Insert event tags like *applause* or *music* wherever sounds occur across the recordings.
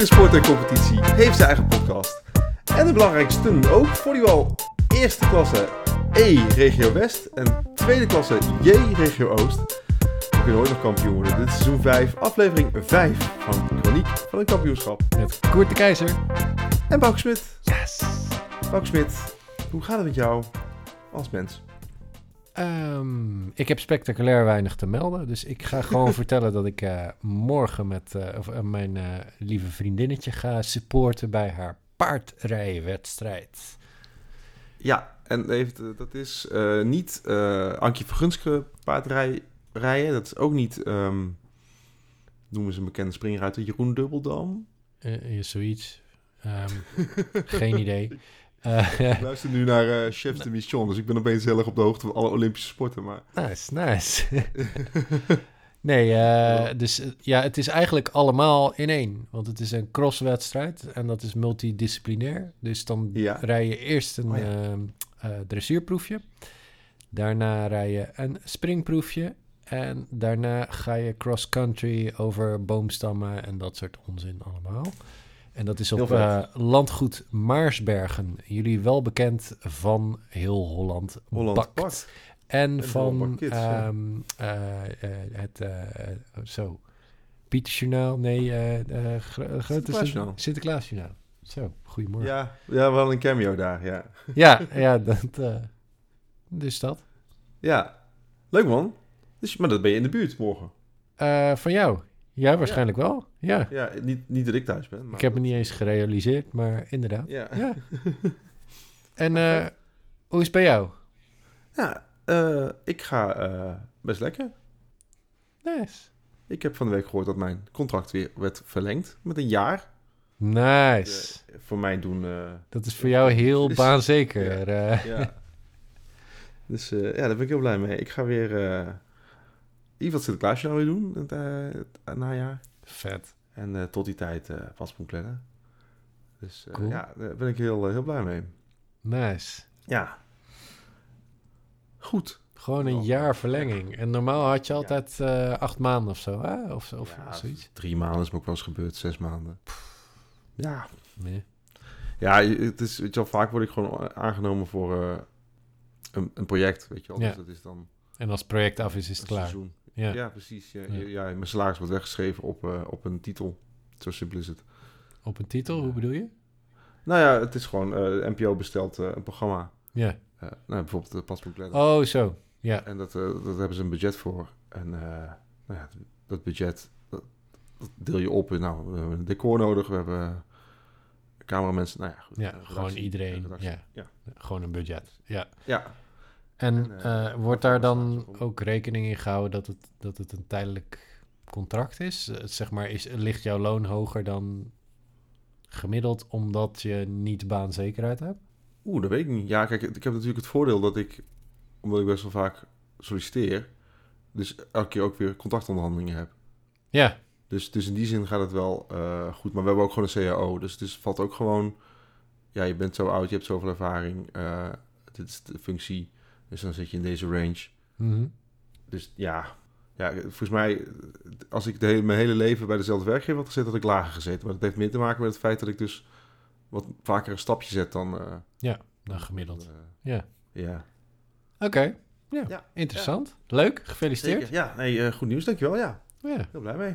Iedere sport en competitie heeft zijn eigen podcast. En de belangrijkste nu ook volleybal eerste klasse E regio West en tweede klasse J regio Oost. We kunnen ooit nog kampioen worden. Dit is seizoen 5, aflevering 5 van Chroniek van een kampioenschap. Met Koert de Keizer. En Bouke Smit. Yes! Bouke Smit, hoe gaat het met jou als mens? Ehm, ik heb spectaculair weinig te melden. Dus ik ga gewoon *laughs* vertellen dat ik eh, morgen met eh, of, eh, mijn lieve vriendinnetje ga supporten bij haar paardrijwedstrijd. Ja, en heeft, eh, dat is niet Ankie Vergunske paardrijden. Dat is ook niet, ehm, noemen ze een bekende springruiter, Jeroen Dubbeldam. Zoiets. Ehm, geen idee. *laughs* Eh, Ik luister nu naar eh Chefs de Mission, dus ik ben opeens heel erg op de hoogte van alle Olympische sporten. Maar nice, nice. *laughs* nee, eh, dus ja, het is eigenlijk allemaal in één. Want het is een crosswedstrijd en dat is multidisciplinair. Dus dan Ja. rij je eerst een Oh ja. ehm, eh, dressuurproefje. Daarna rij je een springproefje. En daarna ga je cross-country over boomstammen en dat soort onzin allemaal. En dat is op eh, landgoed Maarsbergen. Jullie wel bekend van heel Holland, Holland Bakt. En En van ja. ehm, eh, eh, het, zo, Pietersjournaal, nee, grote Sinterklaasjournaal. Sinterklaasjournaal. Zo, goedemorgen. Ja, Ja, ja, wel een cameo daar, ja. ja, dat, eh, dus dat. Ja, leuk man. Dus, maar dat ben je in de buurt morgen. Van jou? Ja, waarschijnlijk wel. Ja. Ja, niet, niet dat ik thuis ben. Maar Ik heb me niet eens gerealiseerd, maar inderdaad. Ja, Ja. *laughs* En eh, hoe is het bij jou? ja eh, ik ga eh, best lekker. Nice. Ik heb van de week gehoord dat mijn contract weer werd verlengd met een jaar. Nice. Voor mij doen... Dat is voor jou *laughs* heel Dus- baanzeker. eh. ja. Dus ja, daar ben ik heel blij mee. Ik ga weer eh iets wat Sinterklaasje nou weer doen, het, eh, het najaar. Vet. En eh, tot die tijd eh paspoen plannen. Dus eh, Cool. ja, daar ben ik heel, eh, heel blij mee. Nice. Ja. Goed. Gewoon een Oh. jaar verlenging. En normaal had je altijd eh, acht maanden of zo, hè? Of, of Ja, zoiets. Drie maanden is me ook wel eens gebeurd, zes maanden. Ja. Nee. Ja, het is, weet je wel, vaak word ik gewoon aangenomen voor eh, een, een project, weet je wel. Ja. Dus dat is dan En als het project af is, is het klaar. seizoen. Ja. Ja, precies. Ja, Ja. mijn salaris wordt weggeschreven op, eh, op een titel. Zo simpel is het. Op een titel, hoe bedoel je? Nou ja, het is gewoon, eh NPO bestelt eh, een programma. Ja. Nou, bijvoorbeeld de Paspoort Letter. Oh, zo. Ja. En dat, dat hebben ze een budget voor. En nou ja, dat budget, dat, dat deel je op. in, Nou, we hebben een decor nodig, we hebben cameramensen. Nou ja, goed, Ja, gewoon iedereen. Ja. Ja. Gewoon een budget. Ja. Ja, En eh, eh, wordt daar dan ook rekening in gehouden dat het, dat het een tijdelijk contract is? Eh, zeg maar, is, ligt jouw loon hoger dan gemiddeld omdat je niet baanzekerheid hebt? Oeh, dat weet ik niet. Ja, kijk, ik heb natuurlijk het voordeel dat ik, omdat ik best wel vaak solliciteer, dus elke keer ook weer contactonderhandelingen heb. Ja. Dus, dus in die zin gaat het wel goed. Maar we hebben ook gewoon een CAO. Dus het is, valt ook gewoon... Ja, je bent zo oud, je hebt zoveel ervaring. eh, dit is de functie. Dus dan zit je in deze range. Mhm. Dus ja, ja volgens mij... Als ik de hele, mijn hele leven bij dezelfde werkgever had gezeten... had ik lager gezeten. Maar dat heeft meer te maken met het feit dat ik dus... wat vaker een stapje zet dan... eh, Dan gemiddeld. eh, Ja. ja. Oké. Ja. Ja. Interessant. Leuk. Gefeliciteerd. Zeker. Ja, nee, eh, goed nieuws. Dankjewel, ja. Ja. Heel blij mee.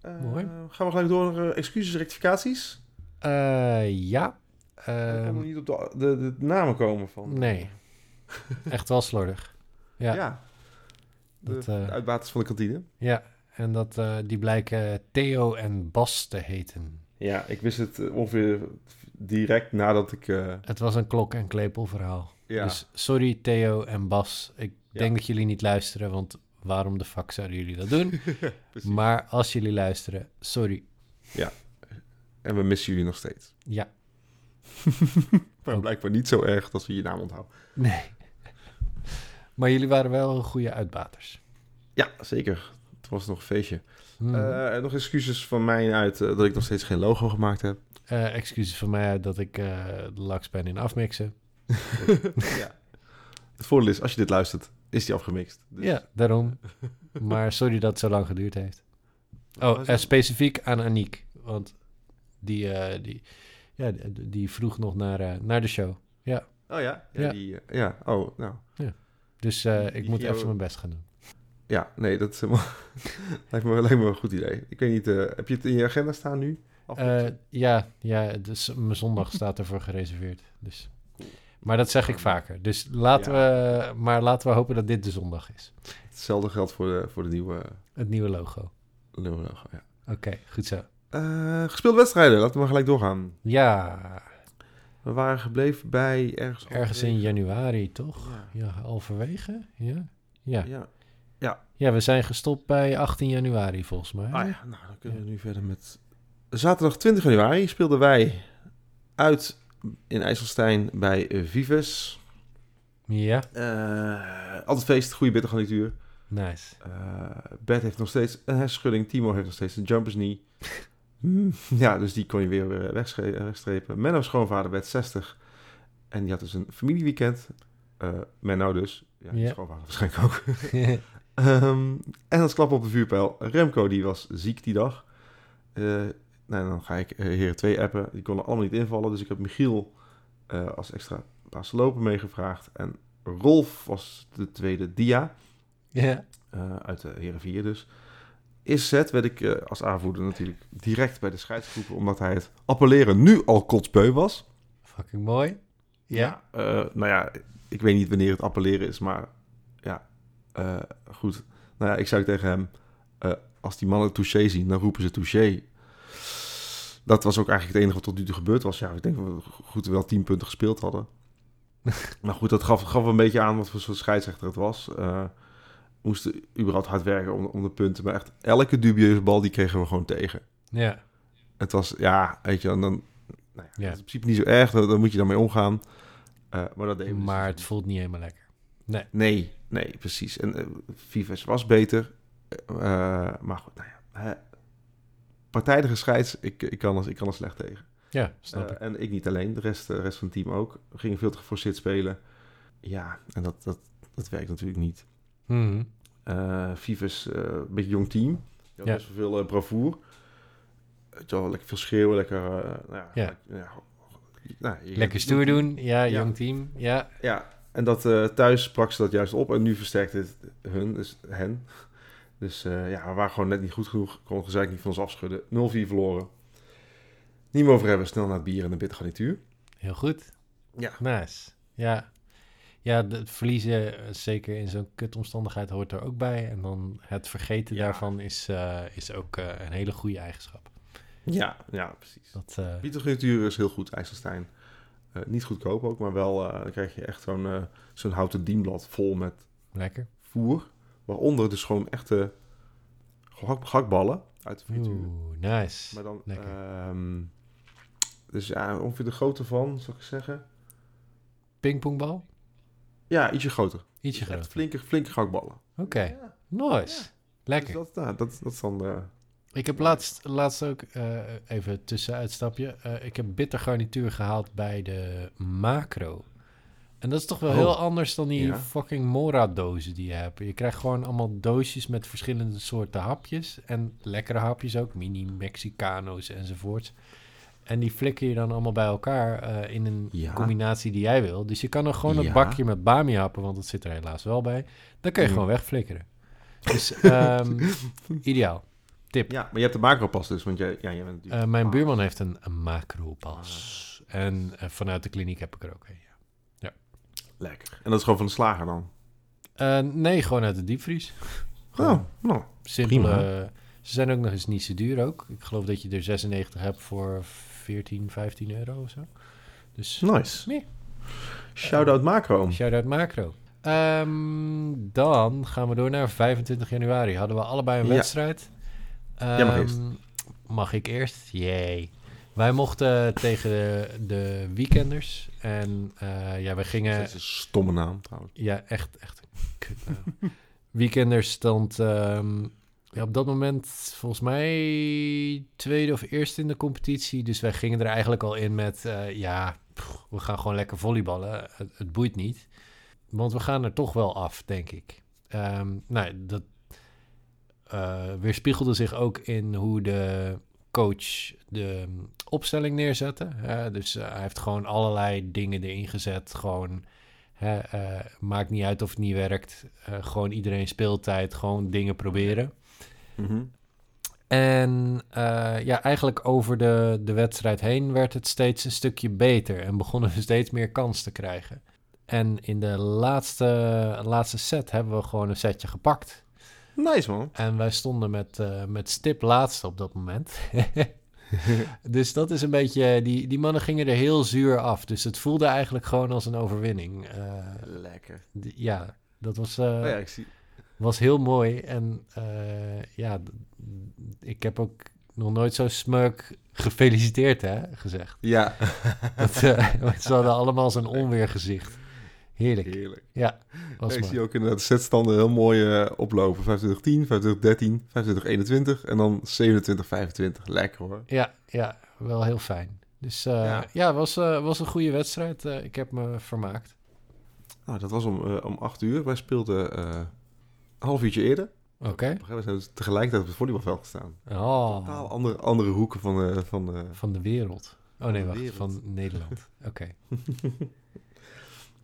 Eh, Mooi. Gaan we gelijk door naar eh, excuses, rectificaties? Eh, ja. Ik Ehm, niet op de, de, de namen komen van... nee. *laughs* Echt wel slordig. Ja. Ja. De, Dat, eh, uitbaters van de kantine. Ja. En dat, eh, die blijken Theo en Bas te heten. Ja, ik wist het eh, ongeveer direct nadat ik... Het was een klok- en klepel verhaal. ja, Dus sorry Theo en Bas. Ik Ja. denk dat jullie niet luisteren, want waarom de fuck zouden jullie dat doen? *laughs* maar als jullie luisteren, sorry. En we missen jullie nog steeds. Ja, *laughs* Maar blijkbaar niet zo erg als we je naam onthouden. nee. Maar jullie waren wel goede uitbaters. Ja, zeker. Het was nog een feestje. Hmm. Eh, nog excuses van mij uit eh, dat ik nog steeds geen logo gemaakt heb. Eh, excuses van mij dat ik de laks ben in afmixen. *laughs* ja. Het voordeel is, als je dit luistert, is die afgemixt. Dus- Ja, daarom. maar sorry dat het zo lang geduurd heeft. *laughs* Oh, specifiek aan Aniek. Want Die, die, ja, die, vroeg nog naar, naar de show. Ja, Oh ja? Ja. Ja. Die, ja. Oh, nou. Dus eh, ik moet even mijn best gaan doen. Ja, nee, dat is helemaal... *laughs* lijkt, me, lijkt me een goed idee. Ik weet niet, eh, heb je het in je agenda staan nu? Eh, ja, ja dus mijn zondag staat ervoor gereserveerd. Dus. Maar dat zeg ik vaker. Dus laten we, maar laten we hopen dat dit de zondag is. Hetzelfde geldt voor de, voor de nieuwe, Het nieuwe logo. nieuwe logo, ja. Oké, goed zo. Eh, gespeelde wedstrijden, laten we maar gelijk doorgaan. Ja, We waren gebleven bij ergens... ergens in januari, toch? Ja. Ja, halverwege? Ja. Ja. Ja. ja, we zijn gestopt bij 18 januari volgens mij. Ah ja, nou dan kunnen we nu verder met... Zaterdag 20 januari speelden wij uit in IJsselstein bij Vives. Ja, Eh, altijd feest, goede bittergarnituur. nice. Eh Bert heeft nog steeds een hersenschudding. Timo heeft nog steeds een jumpers knee. *laughs* Ja, dus die kon je weer wegsche- eh, wegstrepen. Menno's schoonvader werd 60. En die had dus een familieweekend. Eh Menno dus. Ja, schoonvader waarschijnlijk ook. *laughs* Ehm, en als klap op de vuurpijl. Remco, die was ziek die dag. Eh, nou, dan ga ik eh, heren 2 appen. Die konden allemaal niet invallen. Dus ik heb Michiel eh, als extra paas lopen meegevraagd. En Rolf was de tweede dia. ja, eh, uit de heren 4 dus. Eerste set werd ik eh, als aanvoerder natuurlijk direct bij de scheidsgroepen. Omdat hij het appelleren nu al kotsbeu was. fucking mooi. Ja, Eh, nou ja, ik weet niet wanneer het appelleren is, maar ja, eh, goed. Nou ja, ik zei tegen hem, eh, als die mannen touché zien, dan roepen ze touché. Dat was ook eigenlijk het enige wat tot nu toe gebeurd was. Ja, ik denk dat we goed wel tien punten gespeeld hadden. *laughs* maar goed, dat gaf, gaf een beetje aan wat voor soort scheidsrechter het was. Moesten überhaupt hard werken om, om de punten. Maar echt elke dubieuze bal, die kregen we gewoon tegen. ja, Het was, ja, weet je, en dan... Nou ja, is in principe niet zo erg, daar, daar moet je dan mee omgaan. Eh, maar dat we dus maar het voelt niet helemaal lekker. Nee, Nee, nee, precies. En eh Vives was beter. Eh, maar goed, nou ja. partijdige scheids, ik, ik, kan er, ik kan er slecht tegen. ja, snap ik. en ik niet alleen, de rest, de rest van het team ook. We gingen veel te geforceerd spelen. Ja, en dat, dat, dat werkt natuurlijk niet. Mhm. Eh Vives, eh, een beetje jong team. Ja, Ja. Best wel veel eh, bravoer. Wel, lekker veel schreeuwen, lekker... nou ja, Ja. ja, nou, Lekker stoer doen. Ja, jong team. Ja, Ja, en dat thuis sprak ze dat juist op en nu versterkt het hun, dus hen. Dus ja, we waren gewoon net niet goed genoeg. Kon gezeik niet van ons afschudden. 0-4 verloren. Niet meer over hebben, snel naar het bier en de bittergarnituur. heel goed. Ja. Nice. Ja. Ja, het verliezen, eh, zeker in zo'n kutomstandigheid, hoort er ook bij. En dan het vergeten Ja. daarvan is, eh, is ook eh, een hele goede eigenschap. Ja, ja, precies. Dat, eh, is heel goed, IJsselstein. Eh, niet goedkoop ook, maar wel, eh, dan krijg je echt zo'n eh, zo'n houten dienblad vol met lekker. voer. Waaronder dus gewoon echte gehak, gehaktballen uit de frituur. Oeh, nice. Maar dan, ehm, dus ja, ongeveer de grootte van, zou ik zeggen. Pingpongbal? Ja, ietsje groter. Ietsje Dus echt groter. Flinke, flinke gehaktballen. Oké, Ja, nice. Lekker. Dus dat, nou, dat, dat is dan... eh, Ik heb laatst, laatst ook, eh, even tussenuitstapje, eh ik heb bitter garnituur gehaald bij de macro. En dat is toch wel Oh. heel anders dan die Ja. fucking Mora-dozen die je hebt. Je krijgt gewoon allemaal doosjes met verschillende soorten hapjes. En lekkere hapjes ook, mini Mexicano's enzovoorts. En die flikker je dan allemaal bij elkaar eh, in een Ja. combinatie die jij wil. Dus je kan er gewoon een Ja. bakje met bami happen, want dat zit er helaas wel bij. Dan kun je Mm. gewoon wegflikkeren. Dus *laughs* ehm, ideaal. Tip. ja, maar je hebt de macropas dus, want jij, ja, jij bent natuurlijk... Eh, mijn Ah. buurman heeft een, een macropas. En eh, vanuit de kliniek heb ik er ook een. ja. Lekker. En dat is gewoon van de slager dan? Eh, nee, gewoon uit de diepvries. Gewoon *laughs* Oh, nou, simpele. prima. Ze zijn ook nog eens niet zo duur ook. Ik geloof dat je er 96 hebt voor 14, 15 euro of zo. Dus nice. Nee. Shout-out macro. shout-out macro. Ehm, dan gaan we door naar 25 januari. Hadden we allebei een Ja. wedstrijd. Jij mag Ehm, eerst. Mag ik eerst? Jee. Wij mochten tegen de, de weekenders. En eh, ja, we gingen... Dat is een stomme naam trouwens. Ja, echt, echt kutnaam. Weekenders stond ehm, ja, op dat moment volgens mij tweede of eerste in de competitie. Dus wij gingen er eigenlijk al in met, eh, ja, we gaan gewoon lekker volleyballen. Het, het boeit niet. Want we gaan er toch wel af, denk ik. Ehm, nou, dat eh, weerspiegelde zich ook in hoe de coach de mm, opstelling neerzetten. hè. dus eh, hij heeft gewoon allerlei dingen erin gezet. Gewoon, maakt niet uit of het niet werkt. Gewoon iedereen speeltijd, gewoon dingen proberen. Mhm. En eh, ja, eigenlijk over de, de wedstrijd heen werd het steeds een stukje beter en begonnen we *laughs* steeds meer kans te krijgen. En in de laatste, laatste set hebben we gewoon een setje gepakt. Nice man. En wij stonden met, eh, met stip laatste op dat moment. *laughs* *laughs* dus dat is een beetje, die, die mannen gingen er heel zuur af. Dus het voelde eigenlijk gewoon als een overwinning. Eh, Lekker. ja, dat was, Oh ja, ik zie. Was heel mooi. En eh, ja, ik heb ook nog nooit zo smuk gefeliciteerd hè, gezegd. Ja. Dat, want *laughs* *laughs* ze hadden allemaal zo'n onweergezicht. Heerlijk. Heerlijk. Ja, was ik zie ook inderdaad de setstanden heel mooi eh, oplopen. 25-10, 25-13, 25-21 en dan 27-25. Lekker hoor. Ja, ja, wel heel fijn. Dus Ja. ja, was, was een goede wedstrijd. Ik heb me vermaakt. Nou, dat was om, om 8 uur. Wij speelden half uurtje eerder. Oké. We zijn dus tegelijkertijd op het volleybalveld gestaan. Oh, Totaal andere, andere hoeken van de... Van de van de wereld. Oh nee, wacht. wereld. Van Nederland. *laughs* Oké.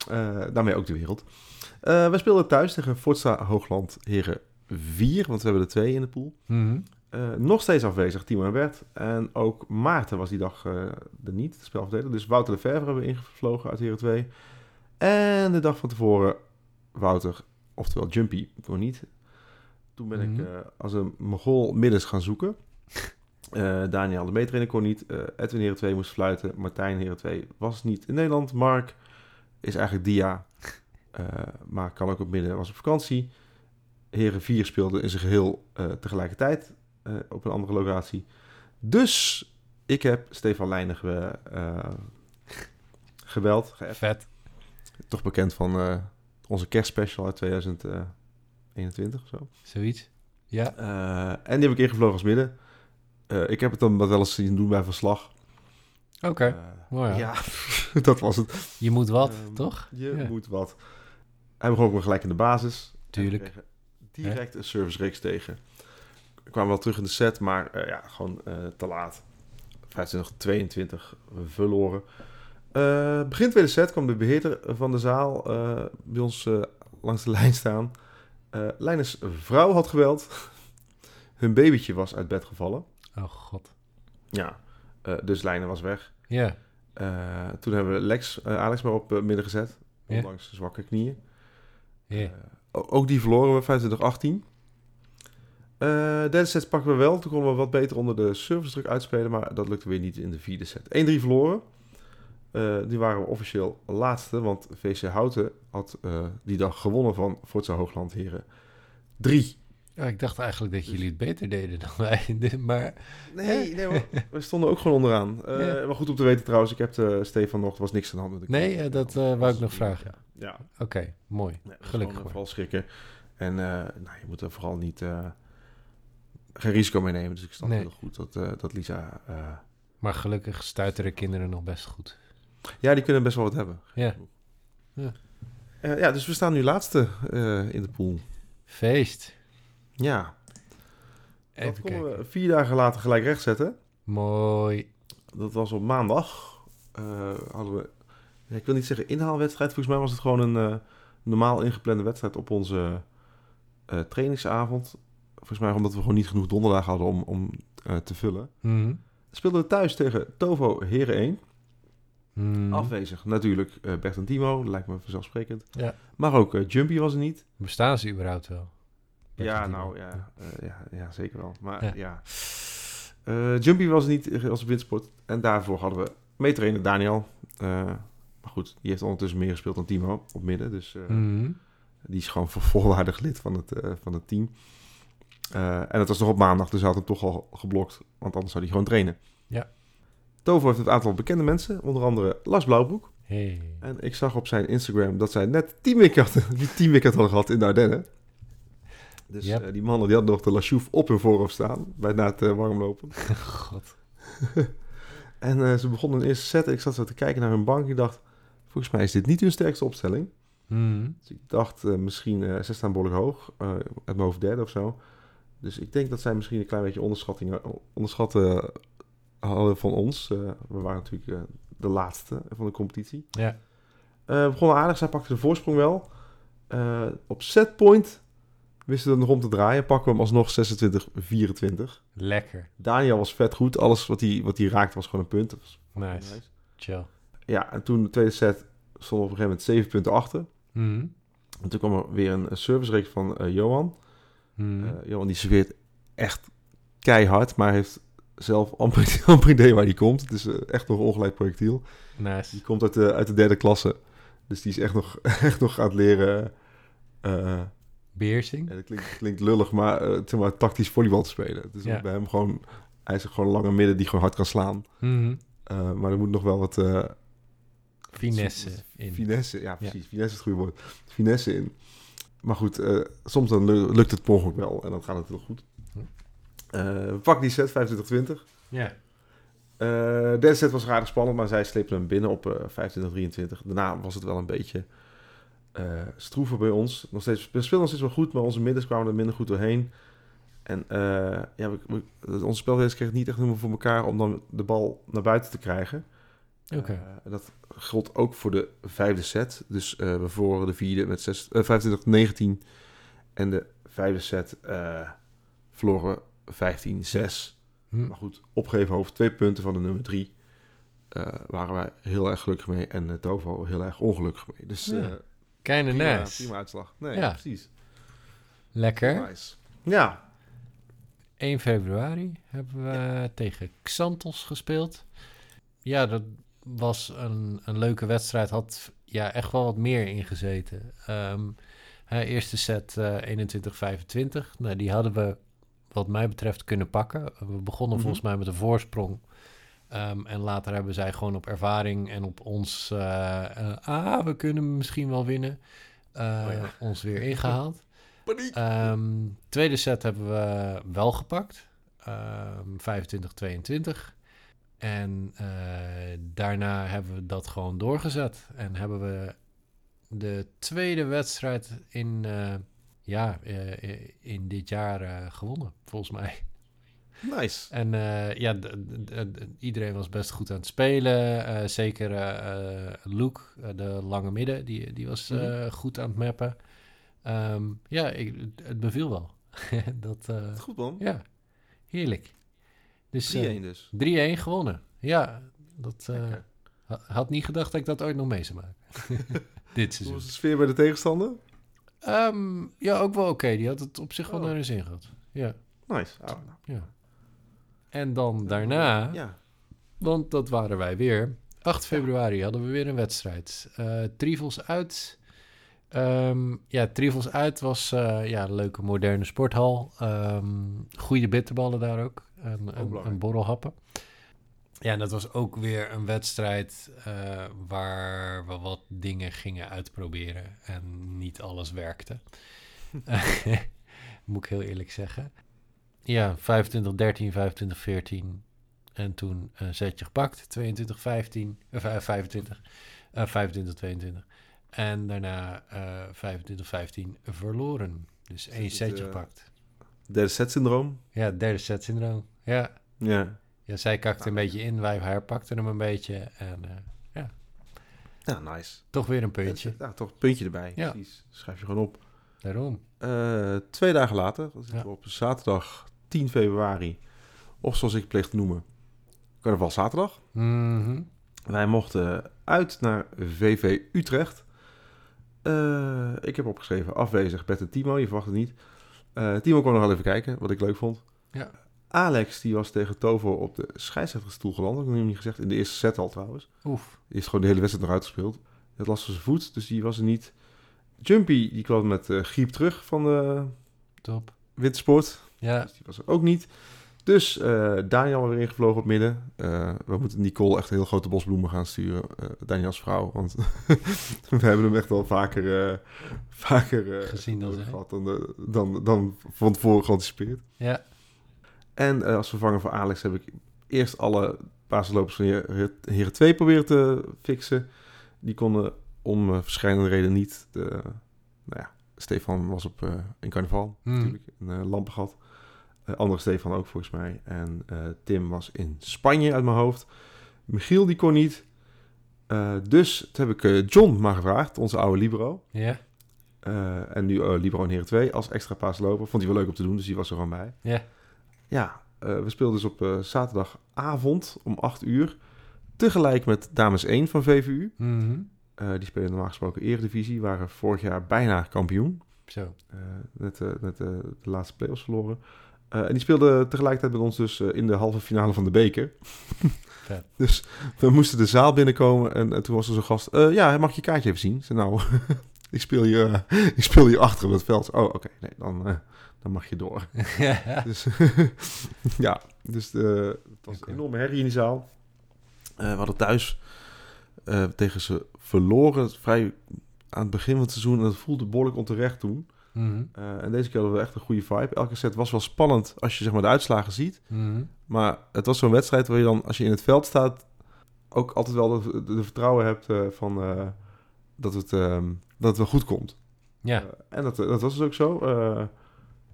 eh, daarmee ook de wereld. Eh wij speelden thuis tegen Forza Hoogland Heren 4, want we hebben er twee in de pool. Eh, nog steeds afwezig, Timo en Bert. En ook Maarten was die dag eh, er niet, de spelverdeler. Dus Wouter de Verver hebben we ingevlogen uit Heren 2. En de dag van tevoren Wouter, oftewel Jumpy, voor niet. Toen ben Mhm. ik eh, als een mogol middens gaan zoeken. Eh, Daniel de meetrainer kon niet. Eh, Edwin Heren 2 moest fluiten. Martijn Heren 2 was niet in Nederland. Mark is eigenlijk dia. maar kan ook op midden, was op vakantie. Heren 4 speelde in zijn geheel eh, tegelijkertijd op een andere locatie. Dus ik heb Stefan Leijnen ge, eh, gebeld. Vet. Toch bekend van onze kerstspecial uit 2021 of zo. Zoiets. Ja. Eh, en die heb ik ingevlogen als midden. Eh, ik heb het dan wat wel eens zien doen bij verslag. Oké. Eh, Nou ja. ja, *laughs* dat was het. Je moet wat, Ehm, toch? Je Ja. moet wat. Hij begon ook gelijk in de basis. Tuurlijk. Direct een service reeks tegen. We kwamen wel terug in de set, maar eh, ja, gewoon eh, te laat. 25, 22 verloren. Eh, begin tweede set kwam de beheerder van de zaal eh, bij ons eh, langs de lijn staan. Lijnes vrouw had gebeld. *laughs* Hun babytje was uit bed gevallen. Oh god. Ja, dus Lijnen was weg. Ja. Toen hebben we Lex, Alex maar op midden gezet. Ja. Ondanks zwakke knieën. Ja. Ook die verloren we 25-18. Eh derde set pakken we wel. Toen konden we wat beter onder de service druk uitspelen. Maar dat lukte weer niet in de vierde set. 1-3 verloren. Eh, die waren officieel laatste. Want VC Houten had eh, die dag gewonnen van Forza Hoogland Heren 3. Ja, ik dacht eigenlijk dat jullie het beter deden dan wij. *laughs* maar Nee, nee we stonden ook gewoon onderaan. Ja. Wel goed om te weten trouwens. Ik heb de Stefan nog. Er was niks aan de hand. met de Nee, dat, wou ik nog vragen. Ja. ja. oké, mooi. Nee, Gelukkig vooral schrikken. En nou, je moet er vooral niet... geen risico mee nemen. Dus ik snap Nee. heel goed dat, dat Lisa... Maar gelukkig stuiteren kinderen nog best goed. Ja, die kunnen best wel wat hebben. Ja. Ja. Eh, ja, dus we staan nu laatste eh, in de pool. Feest. Ja, dat Even konden kijken. we vier dagen later gelijk rechtzetten. Mooi. Dat was op maandag. Eh, hadden we... ja, ik wil niet zeggen inhaalwedstrijd. Volgens mij was het gewoon een eh, normaal ingeplande wedstrijd op onze eh, trainingsavond. Volgens mij omdat we gewoon niet genoeg donderdag hadden om, om eh, te vullen. Mhm. Speelden we thuis tegen Tovo Heren 1. Mhm. Afwezig natuurlijk eh, Bert en Timo, dat lijkt me vanzelfsprekend. Ja. Maar ook eh, Jumpy was er niet. Bestaan ze überhaupt wel? Bert ja, nou ja, eh, ja, ja, zeker wel. Maar Ja. ja, Eh, Jumpy was er niet als windsport. En daarvoor hadden we meetrainer Daniel. Eh, maar goed, die heeft ondertussen meer gespeeld dan Timo op midden. Dus eh, Mhm. die is gewoon volwaardig *laughs* lid van het, eh, van het team. Eh, en het was nog op maandag, dus hij had hem toch al geblokt. Want anders zou hij gewoon trainen. Ja. Tovo heeft een aantal bekende mensen. Onder andere Lars Blauwbroek. Hey. En ik zag op zijn Instagram dat zij net teamweek hadden, die hadden gehad in de Ardennen. Dus Yep. eh, die mannen die hadden nog de Lachouf op hun voorhoofd staan, bij na het eh, warmlopen. *laughs* God. *laughs* En eh, ze begonnen een eerste set ik zat zo te kijken naar hun bank. Ik dacht, volgens mij is dit niet hun sterkste opstelling. Mhm. Dus ik dacht, misschien, ze staan behoorlijk hoog, uit mijn hoofd derde of zo. Dus ik denk dat zij misschien een klein beetje onderschatting, onderschatten hadden van ons. Eh, we waren natuurlijk eh, de laatste van de competitie. Ja. Eh, we begonnen aardig, zij pakte de voorsprong wel. Op setpoint wisten we er nog om te draaien. Pakken we hem alsnog 26-24. Lekker. Daniel was vet goed. Alles wat hij, wat hij raakte was gewoon een punt. Nice. Chill. Ja, en toen de tweede set stonden we op een gegeven moment 7 punten achter. Mhm. En toen kwam er weer een service reeks van Johan. Mhm. Johan die serveert echt keihard, maar heeft zelf amper, *laughs* amper idee waar die komt. Het is eh, echt nog een ongelijk projectiel. nice. Die komt uit de, uit de derde klasse. Dus die is echt nog, *laughs* echt nog aan het leren. eh, Beheersing? ja, dat klinkt, klinkt lullig, maar, eh, zeg maar tactisch volleybal te spelen. Het is Ja. bij hem gewoon... Hij is gewoon een lange midden die gewoon hard kan slaan. Mhm. Maar er moet nog wel wat... Finesse wat- in. Finesse, ja precies. Finesse is het goede woord. Finesse in. Maar goed, soms dan lu- lukt het per wel en dan gaat het heel goed. Eh, pakken die set 25-20. Ja. Eh, de derde set was aardig spannend, maar zij sleepten hem binnen op eh 25-23. Daarna was het wel een beetje eh stroever bij ons. Nog steeds, we speelden nog steeds wel goed, maar onze middens kwamen er minder goed doorheen. En eh, ja, we, we- onze spelregels kregen het niet echt helemaal voor elkaar om dan de bal naar buiten te krijgen. Oké. Eh, dat geldt ook voor de vijfde set. Dus eh, we verloren de vierde met zes- eh, 25-19. En de vijfde set eh, verloren we 15-6. Hm. Maar goed, opgeven hoofd. Twee punten van de nummer drie. eh, waren wij heel erg gelukkig mee. En uh, Tovo heel erg ongelukkig mee. Dus Ja. eh Kinda prima, nice. prima uitslag. Nee, Ja. precies. Lekker. Nice. Ja, 1 februari hebben we tegen Xantos gespeeld. Ja, dat was een, een leuke wedstrijd. Had ja, echt wel wat meer ingezeten. Ehm eerste set eh 21-25. Nou, die hadden we wat mij betreft kunnen pakken. We begonnen Mhm. volgens mij met een voorsprong. Ehm, en later hebben zij gewoon op ervaring en op ons... eh, eh, ah, we kunnen misschien wel winnen. eh, Oh ja. Ons weer *laughs* ingehaald. paniek. Ehm, tweede set hebben we wel gepakt. Ehm 25-22. En eh, daarna hebben we dat gewoon doorgezet. En hebben we de tweede wedstrijd in, ja, eh, in dit jaar eh, gewonnen, volgens mij. nice. En eh, ja, iedereen was best goed aan het spelen. Eh, zeker eh, eh, Luke, eh, de lange midden, die, die was eh, Mhm. goed aan het mappen. Ehm, ja, ik, het beviel wel. *laughs* dat, eh, Goed man. ja, heerlijk. Dus 3-1 eh, 3-1 dus. gewonnen. Ja, dat eh, had niet gedacht dat ik dat ooit nog mee zou maken. *laughs* Dit Hoe seizoen. was de sfeer bij de tegenstander? Ehm, ja, ook wel oké. Die had het op zich wel Oh. naar de zin gehad. Ja, Nice. Nou. ja. En dan daarna... Ja. Want dat waren wij weer. 8 februari hadden we weer een wedstrijd. Trivels uit. Ehm, ja, Trivels uit was eh, ja, een leuke moderne sporthal. Ehm goede bitterballen daar ook. En, en, en borrelhappen. Ja, en dat was ook weer een wedstrijd eh, waar we wat dingen gingen uitproberen. En niet alles werkte. *laughs* Moet ik heel eerlijk zeggen. Ja, 25, 13, 25, 14. En toen een setje gepakt. 22, 15. Of eh, 25. eh 25, 22. En daarna eh 25, 15 verloren. Dus één setje eh, gepakt. Derde set syndroom. Ja, derde set syndroom. Ja. Ja. Ja, zij kakte een beetje in. Wij herpakten hem een beetje. En eh, Ja, nice. toch weer een puntje. Ja, toch een puntje erbij. Ja. Precies. Schrijf je gewoon op. Daarom. Eh, twee dagen later, dat Ja. op zaterdag 10 februari. Of zoals ik pleeg te noemen, carnaval zaterdag. Mhm. Wij mochten uit naar VV Utrecht. Eh, ik heb opgeschreven afwezig Bert en Timo, je verwacht het niet. Timo kwam nog wel even kijken, wat ik leuk vond. Ja. Alex, die was tegen Tovo op de scheidsrechterstoel geland. Dat heb ik nog niet gezegd. In de eerste set al trouwens. Oef. Die is gewoon de hele wedstrijd nog uitgespeeld. Hij had last van zijn voet, dus die was er niet. Jumpy, die kwam met eh, griep terug van de Top. wintersport. Ja. Dus die was er ook niet. Dus eh Daniel weer ingevlogen op midden. Eh, we moeten Nicole echt heel grote bosbloemen gaan sturen. eh Daniels vrouw. Want *laughs* we hebben hem echt wel vaker, vaker Gezien dan gehad dan, dan, dan van tevoren geanticipeerd. Ja. En eh, als vervanger voor Alex heb ik eerst alle basislopers van Heren Heren 2 proberen te fixen. Die konden om eh, verschillende redenen niet. De, nou ja, Stefan was op, eh, in carnaval Hmm. natuurlijk, een lampen gehad. Eh, andere Stefan ook volgens mij. En Tim was in Spanje uit mijn hoofd. Michiel die kon niet. Dus toen heb ik John maar gevraagd, onze oude libero. Ja, en nu eh, libero in Heren 2 als extra paasloper. Vond hij wel leuk om te doen, dus die was er gewoon bij. ja. Ja, eh, we speelden dus op eh, zaterdagavond om 8 uur. Tegelijk met dames 1 van VVU. Mhm. Eh, die spelen normaal gesproken Eredivisie. Waren vorig jaar bijna kampioen. Zo. Net net de laatste play-offs verloren. En die speelden tegelijkertijd met ons dus in de halve finale van de beker. *laughs* Vet. *laughs* dus we moesten de zaal binnenkomen en, en toen was er zo'n gast... ja, mag je kaartje even zien? Ik zei, nou, *laughs* ik, speel eh, ik speel hier achter op het veld. Oh, oké, nee, dan, dan mag je door. *laughs* Dus *laughs* ja, dus eh, het was een enorme herrie in die zaal. Eh, we hadden thuis eh, tegen ze verloren vrij aan het begin van het seizoen. En dat voelde behoorlijk onterecht toen. Eh, en deze keer hadden we echt een goede vibe. Elke set was wel spannend als je zeg maar, de uitslagen ziet. Mhm. Maar het was zo'n wedstrijd waar je dan, als je in het veld staat, ook altijd wel de, de vertrouwen hebt van, dat, het, ehm, dat het wel goed komt. Ja, en dat, dat was dus ook zo.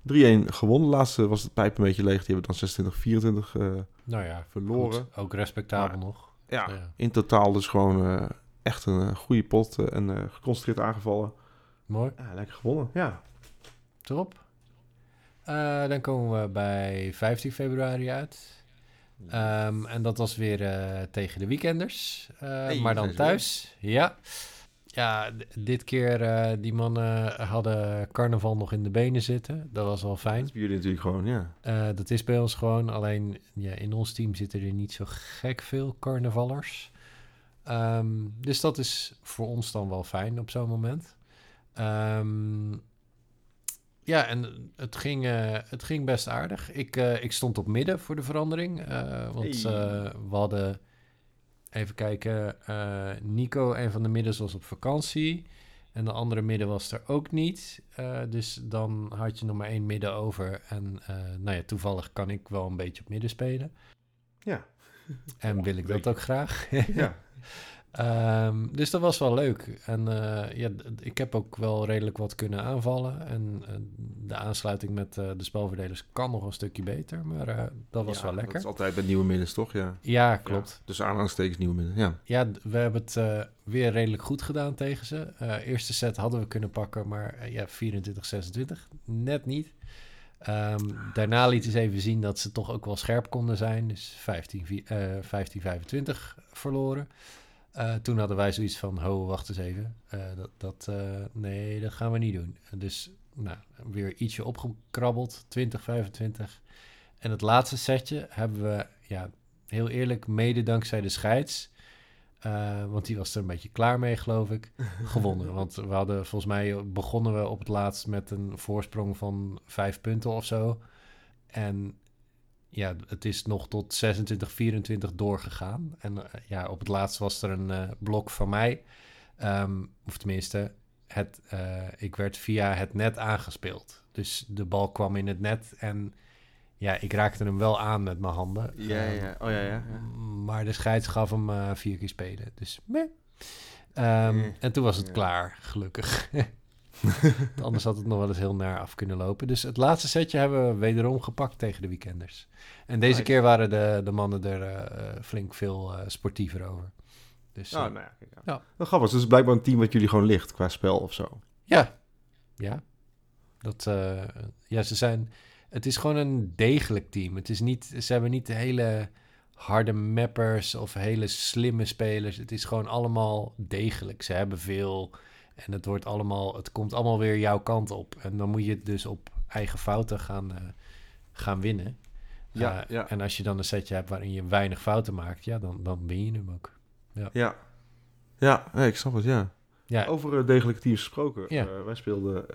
Eh 3-1 gewonnen. De laatste was de pijp een beetje leeg. Die hebben dan 26-24 eh, nou ja. verloren. goed. Ook respectabel Maar- nog. Ja, Ja. in totaal dus gewoon eh, echt een eh, goede pot en geconcentreerd aangevallen. Mooi. Ja, lekker gewonnen. Ja. Top. Dan komen we bij 15 februari uit. Ehm, en dat was weer tegen de weekenders. Hey, maar dan thuis. Ja. Ja, dit keer uh, die mannen hadden carnaval nog in de benen zitten. Dat was wel fijn. Dat is bij jullie natuurlijk gewoon, ja. Uh, dat is bij ons gewoon. Alleen ja, in ons team zitten er niet zo gek veel carnavallers. Um, dus dat is voor ons dan wel fijn op zo'n moment. Um, ja, en het ging, uh, het ging best aardig. Ik, ik stond op midden voor de verandering. Want hey. we hadden, even kijken, uh, Nico, een van de middens, was op vakantie. En de andere midden was er ook niet. Uh, dus dan had je nog maar één midden over. En uh, nou ja, toevallig kan ik wel een beetje op midden spelen. Ja. En wil ik dat ook graag. ja. *laughs* Um, dus dat was wel leuk. En uh, ja, ik heb ook wel redelijk wat kunnen aanvallen. En uh, de aansluiting met uh, de spelverdelers kan nog een stukje beter. Maar dat was ja, wel lekker. Dat is altijd bij nieuwe middens, toch? Ja, ja klopt. Ja, dus aanhalingstekens nieuwe midden, ja. Ja, we hebben het weer redelijk goed gedaan tegen ze. Eerste set hadden we kunnen pakken, maar ja, 24-26. Net niet. Um, daarna lieten ze even zien dat ze toch ook wel scherp konden zijn. Dus 15-25 verloren. Uh, toen hadden wij zoiets van, ho, wacht eens even. Uh, dat, dat, uh, nee, dat gaan we niet doen. Dus nou, weer ietsje opgekrabbeld, 20, 25. En het laatste setje hebben we, ja, heel eerlijk, mede dankzij de scheids... want die was er een beetje klaar mee, geloof ik, *laughs* gewonnen. Want we hadden, volgens mij begonnen we op het laatst met een voorsprong van vijf punten of zo. En ja, het is nog tot 26, 24 doorgegaan. En uh, ja, op het laatst was er een uh, blok van mij. Um, of tenminste, het, uh, ik werd via het net aangespeeld. Dus de bal kwam in het net en ja, ik raakte hem wel aan met mijn handen. Ja, ja. Oh, ja, ja, ja. Maar de scheids gaf hem vier keer spelen. Dus meh. Um, mm. En toen was het klaar, gelukkig. *laughs* *laughs* Anders had het nog wel eens heel naar af kunnen lopen. Dus het laatste setje hebben we wederom gepakt tegen de weekenders. En deze nice. keer waren de, de mannen er uh, flink veel uh, sportiever over. Dus, oh, nou ja, kijk, ja. ja. Dat grappig. Dus blijkbaar een team wat jullie gewoon ligt qua spel of zo. Ja, ja. Dat, uh, ja, ze zijn... Het is gewoon een degelijk team. Het is niet... Ze hebben niet de hele harde mappers of hele slimme spelers. Het is gewoon allemaal degelijk. Ze hebben veel... En het wordt allemaal, het komt allemaal weer jouw kant op. En dan moet je het dus op eigen fouten gaan, uh, gaan winnen. Ja, uh, ja. En als je dan een setje hebt waarin je weinig fouten maakt, ja, dan, dan win je hem ook. Ja, ja. ja nee, ik snap het, ja. ja. Over uh, degelijke teams gesproken. Ja. wij speelden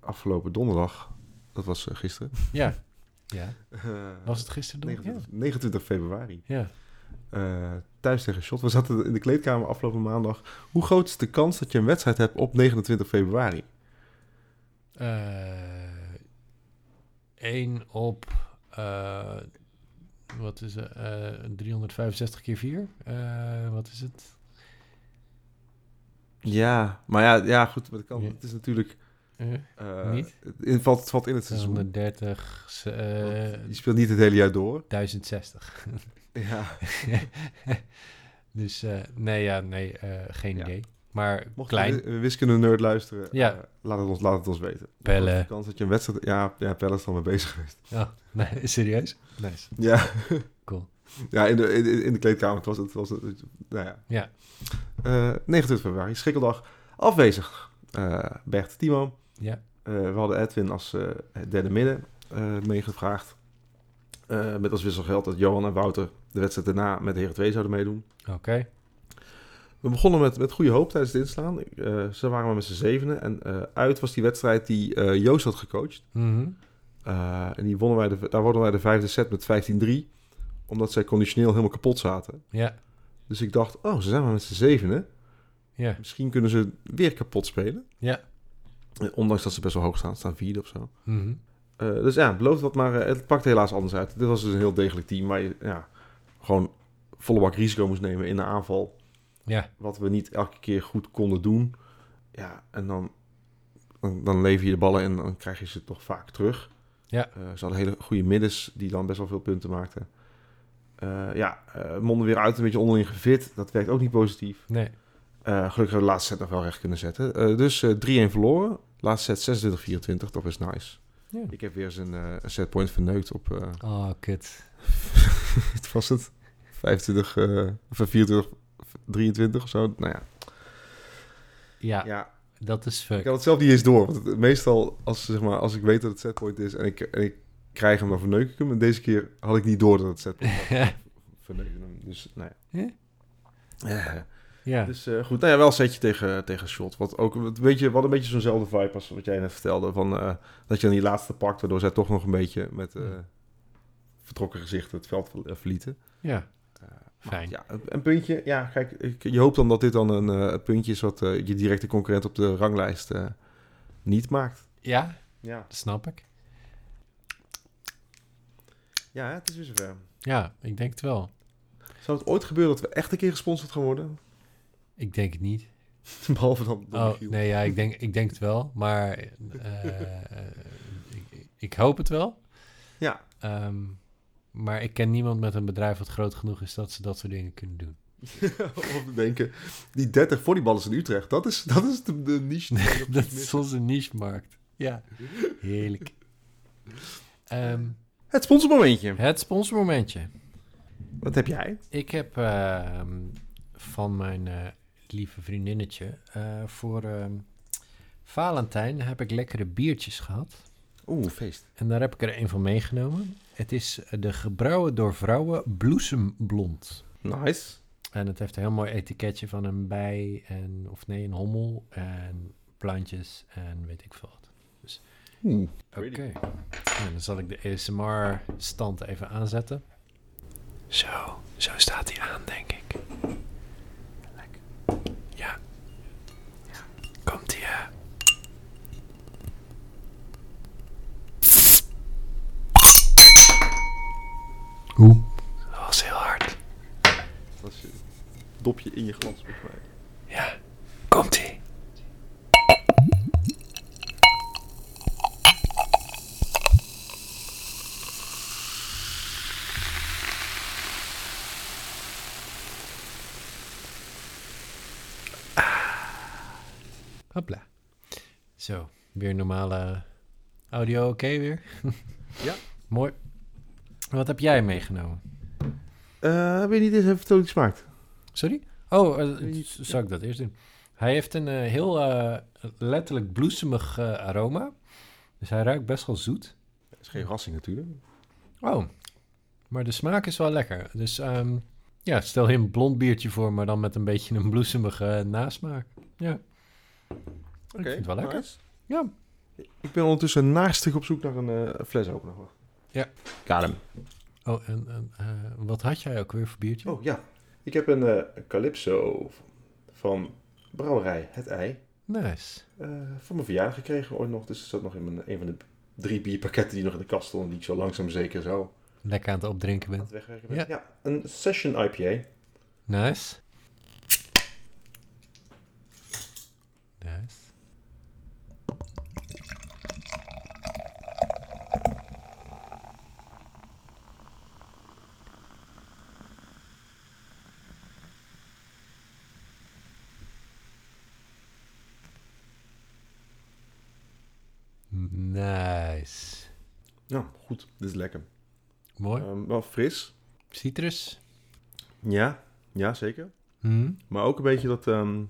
afgelopen donderdag, dat was gisteren. Ja. *laughs* ja. was het gisteren donderdag? 29, 29 februari. Ja. Uh, thuis tegen Shot. We zaten in de kleedkamer afgelopen maandag. Hoe groot is de kans dat je een wedstrijd hebt op 29 februari? Uh, 1 op. Uh, wat is het? 365 keer 4? wat is het? Ja, maar ja, ja goed. Maar het, kan, ja. het is natuurlijk. Eh, Eh, Niet? Het valt, het valt in het seizoen. 130, eh Die speelt niet het hele jaar door. 1060. *laughs* Ja. *laughs* dus eh, nee, ja, nee, eh, geen Ja. idee. Maar Mocht klein. je een wiskunde-nerd luisteren, Ja. eh, laat, het ons, laat het ons weten. Pelle. De kans dat je een wedstrijd... Ja, ja Pelle is er al mee bezig geweest. *laughs* Oh, nee, serieus? Nice. Ja. Cool. Ja, in de, in, in de kleedkamer het was het... Was het nou ja. Ja. Eh, 29 februari, schrikkeldag. Afwezig. Eh, Bert, Timo. Ja. Eh, we hadden Edwin als eh, derde midden eh, meegevraagd. Eh, met als wisselgeld dat Johan en Wouter de wedstrijd daarna met de Heren 2 zouden meedoen. Oké. We begonnen met, met goede hoop tijdens het inslaan. Eh, ze waren maar met z'n zevenen. En eh, uit was die wedstrijd die eh, Joost had gecoacht. Mhm. En die wonnen wij de, daar wonnen wij de vijfde set met 15-3. Omdat zij conditioneel helemaal kapot zaten. Ja. Dus ik dacht, oh, ze zijn maar met z'n zevenen. Ja. Misschien kunnen ze weer kapot spelen. Ja. Ondanks dat ze best wel hoog staan. staan vierde of zo. Mhm. Eh, dus ja, belooft wat, maar het pakte helaas anders uit. Dit was dus een heel degelijk team waar je ja, gewoon volle bak risico moest nemen in de aanval. Ja. Wat we niet elke keer goed konden doen. Ja, en dan, dan, dan lever je de ballen en dan krijg je ze toch vaak terug. Ja. Eh, ze hadden hele goede middens die dan best wel veel punten maakten. Eh, ja, eh monden weer uit een beetje onderling gefit. Dat werkt ook niet positief. Nee. Gelukkig hebben we de laatste set nog wel recht kunnen zetten. Dus eh 3-1 verloren. Laatste set 26-24, dat was nice. Ja. Ik heb weer eens een, setpoint verneukt op... Oh, kut. *laughs* wat was het? 25, eh, of 24, 23 of zo. Nou ja. Ja, ja, dat is ik fuck. had het zelf niet eens door. Want het- meestal, als, zeg maar, als ik weet dat het setpoint is en ik, en ik krijg hem, dan verneuk ik hem. En deze keer had ik niet door dat het setpoint was. *laughs* Verneuk ik hem. Dus, nou ja. Ja? Ja. Dus eh, goed, nou ja, wel een setje tegen, tegen Shot. Wat ook een beetje, wat een beetje zo'nzelfde vibe als wat jij net vertelde. Van, eh, dat je dan die laatste pakt, waardoor zij toch nog een beetje met eh. Vertrokken gezichten het veld eh, verlieten. ja. Maar Fijn. Ja, een- puntje. Ja, kijk, ik- je hoopt dan dat dit dan een eh, puntje is wat eh, je directe concurrent op de ranglijst eh, niet maakt. Ja, Ja. dat snap ik. ja, het is weer zover. Ja, ik denk het wel. Zou het ooit gebeuren dat we echt een keer gesponsord gaan worden? Ik denk het niet. *laughs* Behalve dan door Oh, Michiel. nee, ja, ik denk, ik denk het wel. Maar *laughs* eh, ik, ik hoop het wel. Ja. Ehm, maar ik ken niemand met een bedrijf wat groot genoeg is dat ze dat soort dingen kunnen doen. *laughs* of denken, die 30 volleyballers in Utrecht, dat is, dat is de, de niche. op dat is onze niche-markt. Ja, heerlijk. Ehm, Het sponsormomentje. het sponsormomentje. Wat heb jij? Ik heb ehm, van mijn eh, lieve vriendinnetje eh, voor ehm, Valentijn heb ik lekkere biertjes gehad. Oeh, feest. En daar heb ik er een van meegenomen. Het is de gebrouwen door vrouwen bloesemblond. Nice. En het heeft een heel mooi etiketje van een bij en, of nee, een hommel en plantjes en weet ik veel wat. Oeh. Oké. En dan zal ik de ASMR-stand even aanzetten. Zo, zo staat hij aan, denk ik. Lekker. Ja. ja. Komt hij, hè? Oeh. Dat was heel hard. Dat is je dopje in je glas, volgens mij. Ja. Komt hij. Hopla. Zo, weer normale audio oké weer? Ja. *laughs* Mooi. Wat heb jij meegenomen? Eh weet je niet eens even vertellen hoe die smaakt? Sorry? Oh, eh, je niet- zal ik dat eerst doen? Hij heeft een eh, heel eh, letterlijk bloesemig eh, aroma. Dus hij ruikt best wel zoet. Dat is geen rassing natuurlijk. Oh, maar de smaak is wel lekker. Dus ehm, ja, stel je een blond biertje voor, maar dan met een beetje een bloesemige eh, nasmaak. Ja. ik vind het wel lekker. nice. Ja. Ik ben ondertussen naastig op zoek naar een eh, flesopener. Ja. Got hem. Oh, en, en eh, wat had jij ook weer voor biertje? Oh ja. Ik heb een eh, Calypso van Brouwerij Het Ei. Nice. eh, voor mijn verjaardag gekregen ooit nog. Dus het zat nog in mijn, een van de drie bierpakketten die nog in de kast stonden. Die ik zo langzaam zeker zo Lekker aan het opdrinken aan bent. het wegwerken ben. Ja. Ja. een Session IPA. Nice. Nice. Ja, goed. Dit is lekker. Mooi. Ehm, wel fris. Citrus. Ja, ja, zeker. Hm. Maar ook een beetje dat, ehm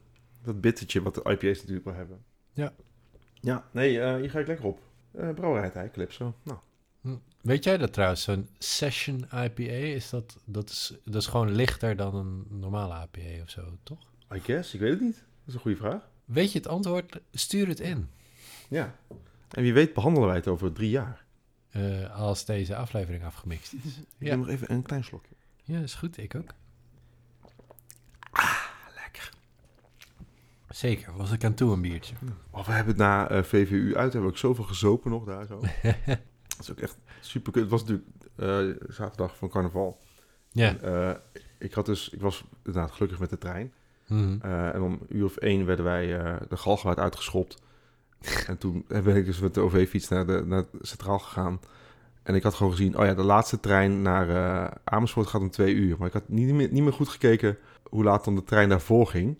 dat bittertje wat de IPA's natuurlijk wel hebben. Ja. Ja, nee, eh, hier ga ik lekker op. Uh, brouwerij Calypso. Nou, Hm. Weet jij dat trouwens? Zo'n session IPA, is dat, dat, is, dat is gewoon lichter dan een normale IPA of zo, toch? I guess, ik weet het niet. Dat is een goede vraag. Weet je het antwoord? Stuur het in. Ja. En wie weet behandelen wij het over drie jaar. Eh, als deze aflevering afgemixt is. *laughs* Ik Ja. neem nog even een klein slokje. Ja, is goed. Ik ook. Lekker. Zeker. Was ik aan toe een biertje. Oh, we hebben het na eh, VVU uit, hebben we ook zoveel gezopen nog daar zo. *laughs* dat is ook echt super. Het was natuurlijk eh, zaterdag van carnaval. Ja. En, ik, had dus, ik was inderdaad gelukkig met de trein. Mhm. En om uur of één werden wij de galgenwaard uitgeschopt. En toen ben ik dus met de OV-fiets naar, de, naar het centraal gegaan. En ik had gewoon gezien, oh ja, de laatste trein naar eh, Amersfoort gaat om twee uur. Maar ik had niet meer, niet meer goed gekeken hoe laat dan de trein daarvoor ging.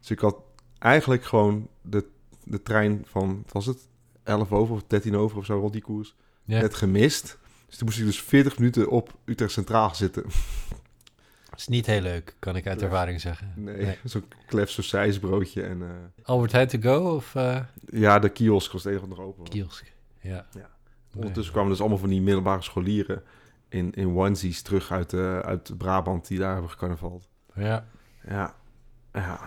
Dus ik had eigenlijk gewoon de, de trein van, wat was het, 11 over of 13 over of zo, rond die koers, Ja. net gemist. Dus toen moest ik dus 40 minuten op Utrecht Centraal zitten. Is niet heel leuk, kan ik uit ervaring zeggen. Nee, Nee. *laughs* zo'n klef broodje en... eh, Albert Heijn to go of eh Ja, de kiosk was het nog open kiosk? Ja. Ja. Ondertussen kwamen dus allemaal van die middelbare scholieren in, in onesies terug uit, eh, uit Brabant die daar hebben gecarnavald. Ja. Ja, ja.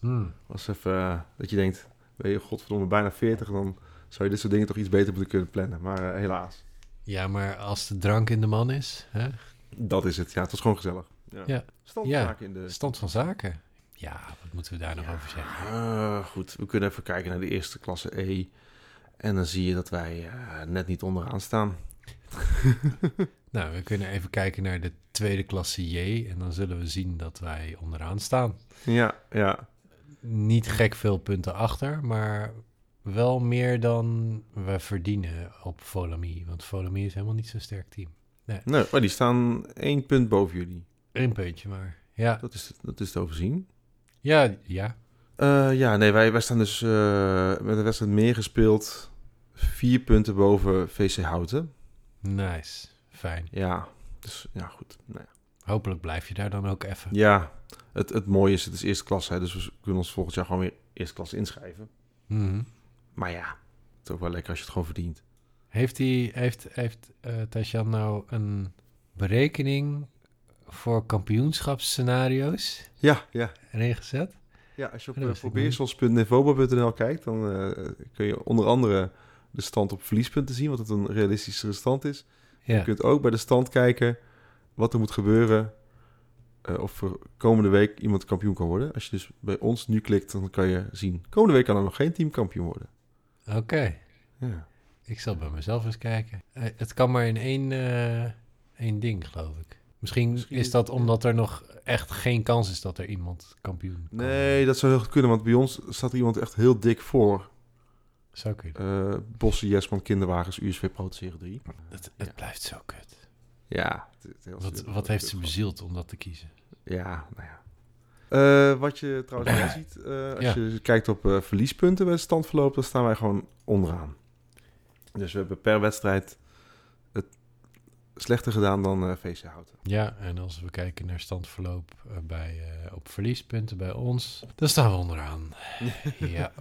Hmm. Was even dat je denkt, ben je godverdomme bijna 40, dan zou je dit soort dingen toch iets beter moeten kunnen plannen. Maar helaas, Ja, maar als de drank in de man is, hè? Dat is het. Ja, het was gewoon gezellig. Ja. Ja. Standzaken in de... stand van zaken. Ja, wat moeten we daar nog over zeggen? Eh, goed, we kunnen even kijken naar de eerste klasse E. En dan zie je dat wij eh, net niet onderaan staan. *laughs* Nou, we kunnen even kijken naar de tweede klasse J en dan zullen we zien dat wij onderaan staan. Ja, ja. Niet gek veel punten achter, maar wel meer dan we verdienen op Volami. Want Volami is helemaal niet zo'n sterk team. Nee, maar die staan één punt boven jullie. Eén puntje maar. Ja, Dat is, dat is te overzien. ja, ja. Eh, ja, nee, wij, wij staan dus eh, met een wedstrijd meer gespeeld. Vier punten boven VC Houten. Nice. Fijn. Ja, dus ja, goed. Nou ja. Hopelijk blijf je daar dan ook even. ja, het, het mooie is, het is eerste klas, hè, dus we kunnen ons volgend jaar gewoon weer eerste klas inschrijven. Mhm. Maar ja, het is ook wel lekker als je het gewoon verdient. Heeft, die, heeft, heeft eh Tasjan nou een berekening voor kampioenschapsscenario's Ja, ja. erin gezet? Ja, als je op Dat uh, wist ik probeersels.nivoba.nl kijkt, dan eh, kun je onder andere de stand op verliespunten zien, wat het een realistischere stand is. Ja. Je kunt ook bij de stand kijken wat er moet gebeuren eh, of er komende week iemand kampioen kan worden. Als je dus bij ons nu klikt, dan kan je zien, komende week kan er nog geen team kampioen worden. Oké. Ja. Ik zal bij mezelf eens kijken. Eh, het kan maar in één, eh, één ding, geloof ik. Misschien, Misschien is dat omdat er nog echt geen kans is dat er iemand kampioen kan Nee, dat zou heel goed kunnen, want bij ons staat er iemand echt heel dik voor. Zou kunnen. Eh Bosse Jesman Kinderwagens USV Pro Serie 3. Het, het ja. blijft zo kut. Ja. het- het heel Wat, heeft ze bezield om dat te kiezen? Ja, nou ja. Wat je trouwens wel *clears throat* ziet, als Ja. je kijkt op verliespunten bij het standverloop, dan staan wij gewoon onderaan. Dus we hebben per wedstrijd het slechter gedaan dan eh VC Houten. Ja, en als we kijken naar standverloop eh, bij, eh, op verliespunten bij ons, dan staan we onderaan. *laughs* ja.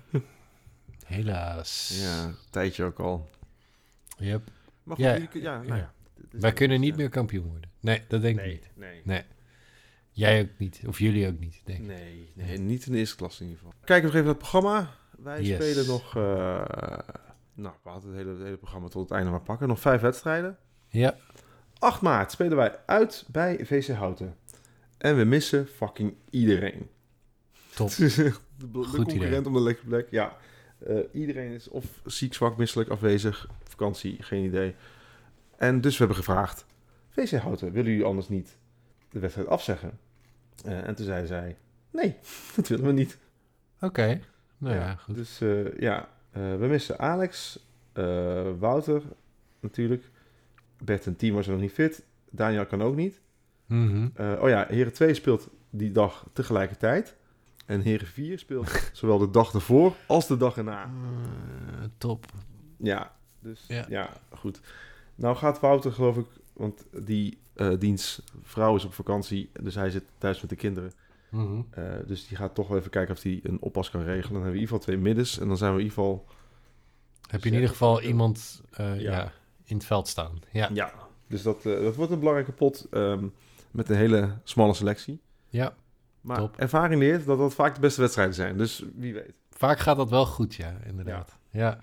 Helaas. Ja, een tijdje ook al. Yep. Maar Ja, jullie kun- ja, nou ja. ja. Wij kunnen niet ja. meer kampioen worden. Nee, dat denk ik Nee, niet. nee. Nee. Jij ook niet. Of jullie ook niet, denk ik. Nee, nee, niet in de eerste klas in ieder geval. Kijken we nog even naar het programma. Wij Yes. spelen nog, nou, we hadden het hele, het hele programma tot het einde maar pakken. Nog vijf wedstrijden. Ja. 8 maart spelen wij uit bij VC Houten. En we missen fucking iedereen. Top. *laughs* De, de concurrent idee. om de lekkere plek. Ja, Eh, iedereen is of ziek, zwak, misselijk, afwezig, vakantie, geen idee. En dus we hebben gevraagd, VC Houten, willen jullie anders niet de wedstrijd afzeggen? Eh, en toen zei zij, nee, *laughs* dat willen we niet. Oké. Nou ja, goed. Dus eh, ja, eh, we missen Alex, eh, Wouter natuurlijk. Bert en Timo zijn nog niet fit. Daniel kan ook niet. Mhm. Eh, oh ja, Heren 2 speelt die dag tegelijkertijd. En Heren 4 speelt *laughs* zowel de dag ervoor als de dag erna. Top. Ja, dus ja. Ja. goed. Nou gaat Wouter geloof ik, want die diens vrouw is op vakantie, dus hij zit thuis met de kinderen. Mhm. Eh, dus die gaat toch wel even kijken of hij een oppas kan regelen. Dan hebben we in ieder geval twee middens en dan zijn we in ieder geval... Heb je in ieder geval iemand eh, Ja. ja. in het veld staan. Ja. Ja, dus dat, eh, dat wordt een belangrijke pot ehm, met een hele smalle selectie. ja. Maar Top. ervaring leert dat dat vaak de beste wedstrijden zijn, dus wie weet. Vaak gaat dat wel goed, ja, inderdaad. Ja.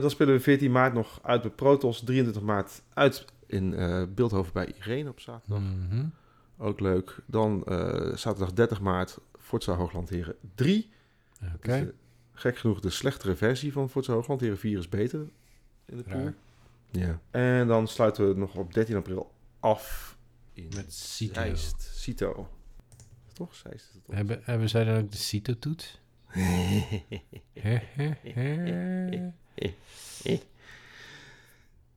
Dan spelen we 14 maart nog uit bij Protos, 23 maart uit in Beeldhoven bij Irene op zaterdag. Mhm. Ook leuk. Dan eh, zaterdag 30 maart Forza Hoogland Heren 3. Oké. Dus, eh, gek genoeg de slechtere versie van Forza Hoogland Heren 4 is beter in de pool. Ja. En dan sluiten we nog op 13 april af in Met CITO. Zeist. Cito. Toch? Zeist is het toch? Hebben, hebben zij dan ook de CITO-toets? *laughs*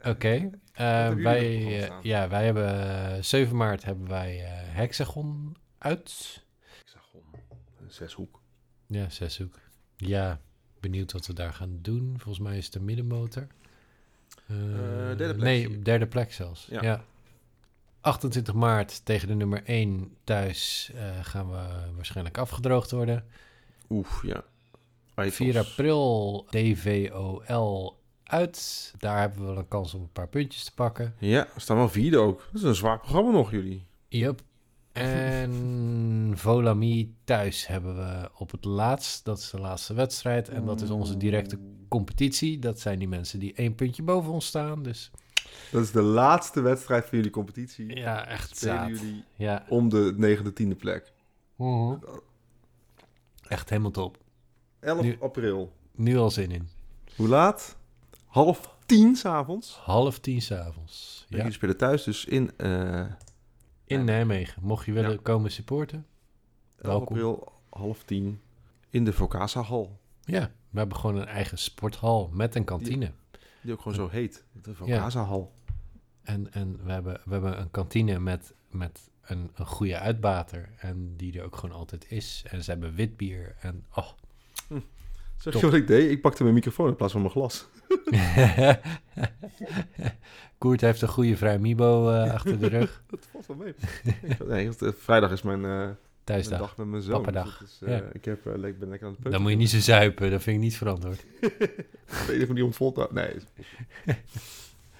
*laughs* Oké. Wij, op programma eh, ja, wij hebben eh, 7 maart hebben wij eh, Hexagon uit. Om een zeshoek. Ja, zeshoek. Ja, benieuwd wat we daar gaan doen. Volgens mij is het de middenmotor. Eh, derde plek nee, derde plek zelfs. Ja. Ja. 28 maart tegen de nummer 1 thuis eh, gaan we waarschijnlijk afgedroogd worden. Oef, ja. 4 april DVOL uit. Daar hebben we wel een kans om een paar puntjes te pakken. Ja, er staan wel vierde ook. Dat is een zwaar programma nog, jullie. Yep. En *laughs* Volami thuis hebben we op het laatst. Dat is de laatste wedstrijd. En dat is onze directe competitie. Dat zijn die mensen die één puntje boven ons staan. Dus Dat is de laatste wedstrijd van jullie competitie. ja, echt Spelen zaad. jullie Ja. om de negende, tiende plek. Mhm. Echt helemaal top. 11 Nu- april. Nu al zin in. Hoe laat? Half tien s'avonds. Half tien s'avonds. Ja. Jullie spelen thuis, dus in eh In Nijmegen. Mocht je willen Ja. komen supporten. 11 Welkom. april, half tien. In de Vocasa Hal. Ja, we hebben gewoon een eigen sporthal met een kantine. Die ook gewoon zo heet. De Vocasa Hal. En, en we, hebben, we hebben een kantine met, met een, een goede uitbater. En die er ook gewoon altijd is. En ze hebben wit bier. En oh. Zeg Top. je wat ik deed? Ik pakte mijn microfoon in plaats van mijn glas. *laughs* Koert heeft een goede vrijmibo eh achter de rug. *laughs* Dat valt wel mee. nee, want, eh, vrijdag is mijn, eh, mijn dag met mijn zoon. Pappadag. Dus Ja. Ik heb, le- ben lekker aan het Dan moet je niet zo zuipen. Dat vind ik niet verantwoord. De enige manier om het vol te houden. Nee.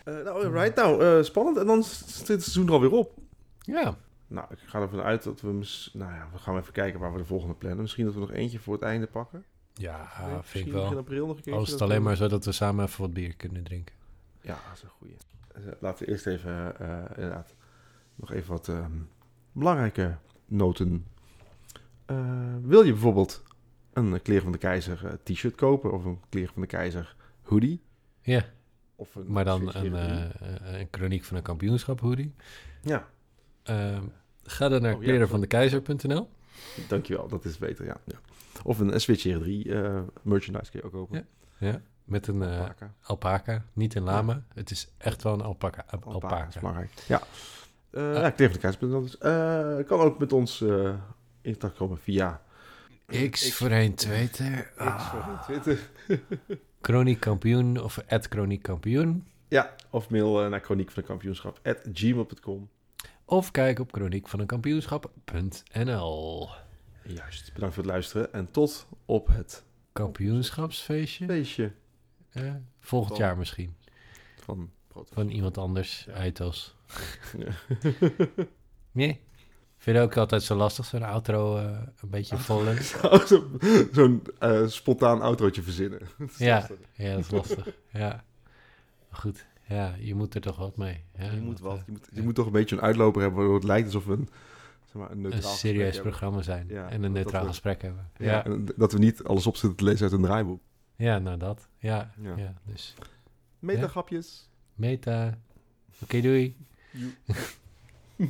*laughs* nou, right. Nou, spannend. En dan zit het seizoen er alweer op. Ja, Nou, ik ga ervan uit dat we... Nou ja, we gaan even kijken waar we de volgende plannen. Misschien dat we nog eentje voor het einde pakken. Ja Nee, vind misschien ik wel. april nog een keer. Al is het alleen maar zo dat we samen even wat bier kunnen drinken. Ja, dat is een goeie. Eh, laten we eerst even, eh, inderdaad, nog even wat ehm, belangrijke noten. Eh, wil je bijvoorbeeld een Kleren van de Keizer eh, t-shirt kopen of een Kleren van de Keizer hoodie? Ja, Of een maar dan een, eh, eh, een chroniek van een kampioenschap hoodie. Ja, Ehm, ga dan naar Oh, ja, klerenvandekeizer.nl. dankjewel. Dat is beter, ja. ja. Of een Switch Hero 3 eh, merchandise kun je ook kopen. Ja, met een eh, Alpaca. alpaca, niet een lama. Het is echt wel een alpaca. al- Alpaca is alpaca. belangrijk. Ja. Eh Ah. ja, van dus. Eh, kan ook met ons in contact komen via X voor een Twitter. X Ah. voor Twitter. *laughs* Chroniek kampioen of at chroniek kampioen. Ja, of mail naar chroniek van de kampioenschap at gmail.com. Of kijk op chroniekvaneenkampioenschap.nl. Juist, bedankt voor het luisteren en tot op het Kampioenschapsfeestje. feestje Eh, volgend Van- jaar misschien. van. Van iemand anders. Ja. Eitos. Ja. *laughs* Nee? Vind je ook altijd zo lastig, zo'n outro eh, een beetje vol *laughs* Zo'n eh, spontaan outrootje verzinnen. *laughs* Ja. lastig. Ja, dat is lastig. ja. Maar goed, ja, je moet er toch wat mee. Je moet wat. Je moet, je moet toch een beetje een uitloper hebben waardoor het lijkt alsof we een, zeg maar, een een neutraal serieus gesprek hebben. programma zijn en een neutraal we- gesprek hebben. Ja, en dat we niet alles op zitten te lezen uit een draaiboek. ja, nou dat. Ja, Ja. dus Metagapjes. meta. Oké, doei. Joe. *laughs*